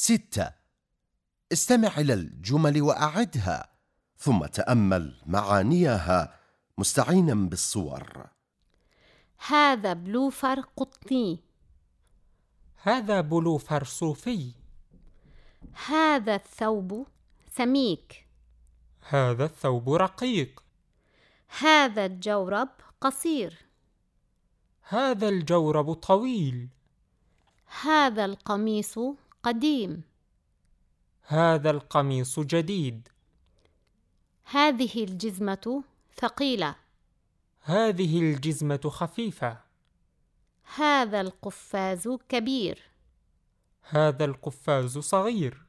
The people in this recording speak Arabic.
ستة. استمع إلى الجمل وأعدها ثم تأمل معانيها مستعينا بالصور. هذا بلوفر قطني. هذا بلوفر صوفي. هذا الثوب سميك. هذا الثوب رقيق. هذا الجورب قصير. هذا الجورب طويل. هذا القميص قديم. هذا القميص جديد. هذه الجزمة ثقيلة. هذه الجزمة خفيفة. هذا القفاز كبير. هذا القفاز صغير.